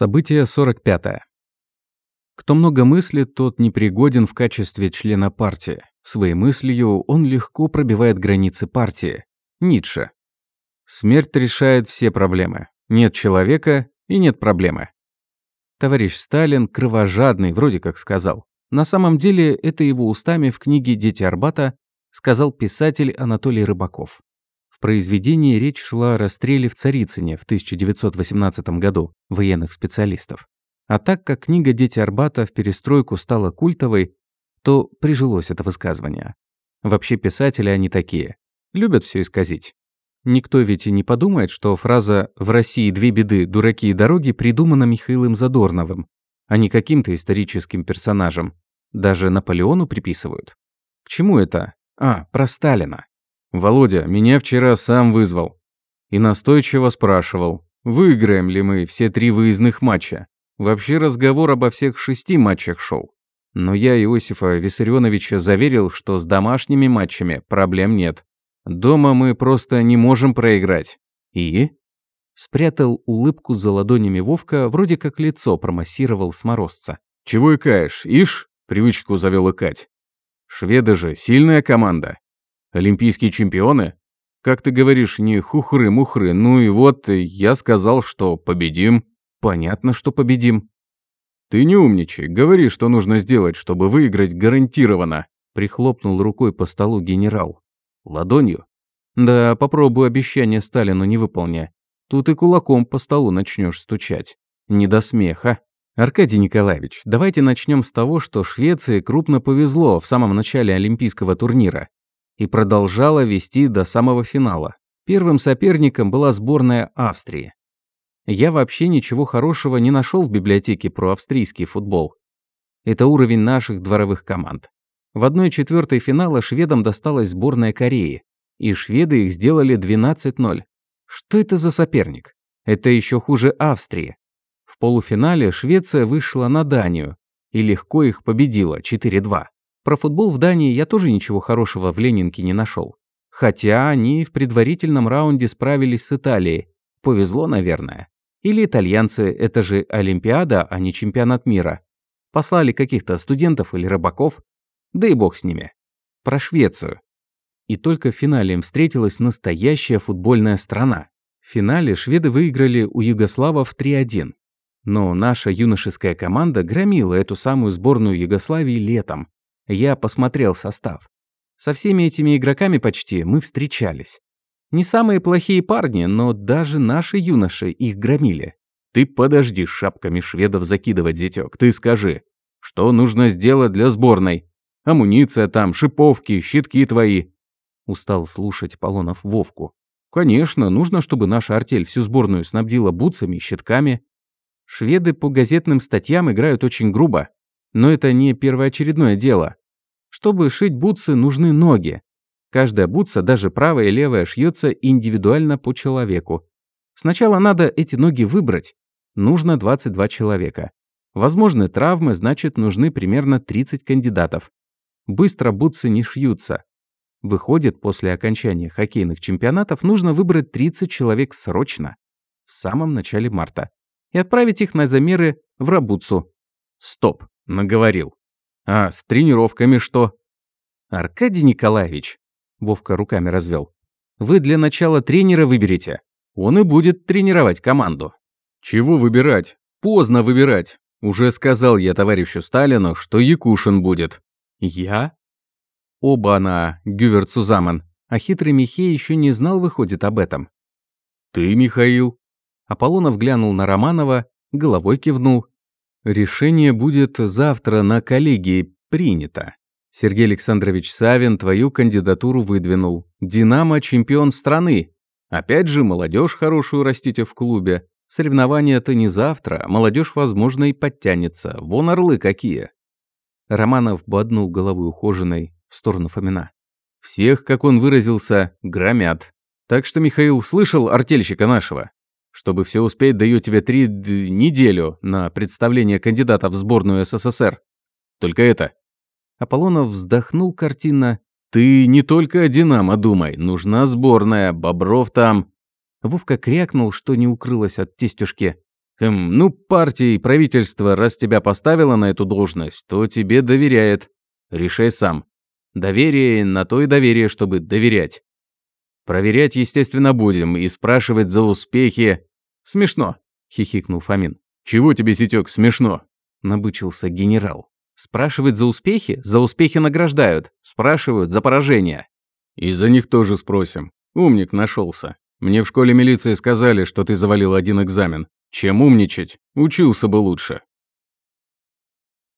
Событие 45. -е. Кто много мыслит, тот непригоден в качестве члена партии. Своей мыслью он легко пробивает границы партии. Ницше. Смерть решает все проблемы. Нет человека и нет проблемы. Товарищ Сталин кровожадный, вроде как сказал. На самом деле, это его устами в книге «Дети Арбата» сказал писатель Анатолий Рыбаков. В произведении речь шла о расстреле в Царицыне в 1918 году военных специалистов. А так как книга «Дети Арбата» в перестройку стала культовой, то прижилось это высказывание. Вообще писатели они такие. Любят все исказить. Никто ведь и не подумает, что фраза «в России две беды, дураки и дороги» придумана Михаилом Задорновым, а не каким-то историческим персонажем. Даже Наполеону приписывают. К чему это? А, про Сталина. Володя меня вчера сам вызвал и настойчиво спрашивал, выиграем ли мы все три выездных матча. Вообще разговор обо всех шести матчах шел. Но я Иосифа Виссарионовича заверил, что с домашними матчами проблем нет. Дома мы просто не можем проиграть. И? Спрятал улыбку за ладонями Вовка, вроде как лицо промассировал с. Чего икаешь, ишь? Привычку завел икать. Шведы же сильная команда. Олимпийские чемпионы? Как ты говоришь, не хухры-мухры. Ну и вот я сказал, что победим. Понятно, что победим. Ты не умничай. Говори, что нужно сделать, чтобы выиграть гарантированно. Прихлопнул рукой по столу генерал. Ладонью? Да, попробуй обещание Сталину не выполня. Тут и кулаком по столу начнешь стучать. Не до смеха. Аркадий Николаевич, давайте начнем с того, что Швеции крупно повезло в самом начале Олимпийского турнира и продолжала вести до самого финала. Первым соперником была сборная Австрии. Я вообще ничего хорошего не нашел в библиотеке про австрийский футбол. Это уровень наших дворовых команд. В 1-4 финала шведам досталась сборная Кореи, и шведы их сделали 12-0. Что это за соперник? Это еще хуже Австрии. В полуфинале Швеция вышла на Данию и легко их победила 4-2. Про футбол в Дании я тоже ничего хорошего в Ленинке не нашел. Хотя они в предварительном раунде справились с Италией. Повезло, наверное. Или итальянцы, это же Олимпиада, а не чемпионат мира. Послали каких-то студентов или рыбаков. Да и бог с ними. Про Швецию. И только в финале им встретилась настоящая футбольная страна. В финале шведы выиграли у югославов 3-1. Но наша юношеская команда громила эту самую сборную Югославии летом. Я посмотрел состав. Со всеми этими игроками почти мы встречались. Не самые плохие парни, но даже наши юноши их громили. Ты подожди шапками шведов закидывать, зятёк. Ты скажи, что нужно сделать для сборной? Амуниция там, шиповки, щитки твои. Устал слушать Полонов Вовку. Конечно, нужно, чтобы наша артель всю сборную снабдила бутсами и щитками. Шведы по газетным статьям играют очень грубо. Но это не первоочередное дело. Чтобы шить бутсы, нужны ноги. Каждая бутса, даже правая и левая, шьется индивидуально по человеку. Сначала надо эти ноги выбрать. Нужно 22 человека. Возможны травмы, значит, нужны примерно 30 кандидатов. Быстро бутсы не шьются. Выходит, после окончания хоккейных чемпионатов нужно выбрать 30 человек срочно, в самом начале марта, и отправить их на замеры в Рабуцу. Стоп. Наговорил. А с тренировками что? Аркадий Николаевич, Вовка руками развел. Вы для начала тренера выберете. Он и будет тренировать команду. Чего выбирать? Поздно выбирать. Уже сказал я товарищу Сталину, что Якушин будет. Я? Оба она, Гюверт Сузаман. А хитрый Михей еще не знал, выходит, об этом. Ты, Михаил? Аполлонов глянул на Романова, головой кивнул. Решение будет завтра на коллегии принято. Сергей Александрович Савин твою кандидатуру выдвинул. «Динамо» – чемпион страны. Опять же, молодежь хорошую растите в клубе. Соревнования-то не завтра, молодежь, возможно, и подтянется. Вон орлы какие. Романов боднул головой ухоженной в сторону Фомина. Всех, как он выразился, громят. Так что, Михаил, слышал артельщика нашего? Чтобы все успеть, даю тебе три неделю на представление кандидата в сборную СССР. Только это». Аполлонов вздохнул картинно. «Ты не только о «Динамо» думай, нужна сборная, Бобров там». Вовка крякнул, что не укрылось от тестюшки. Хм, ну, партия и правительство, раз тебя поставило на эту должность, то тебе доверяет. Решай сам. Доверие на то и доверие, чтобы доверять. Проверять, естественно, будем и спрашивать за успехи. Смешно, хихикнул Фомин. Чего тебе, Сетёк, смешно? Набычился генерал. Спрашивать за успехи? За успехи награждают. Спрашивают за поражение. И за них тоже спросим. Умник нашелся. Мне в школе милиции сказали, что ты завалил один экзамен. Чем умничать? Учился бы лучше.